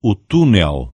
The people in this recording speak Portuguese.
O túnel.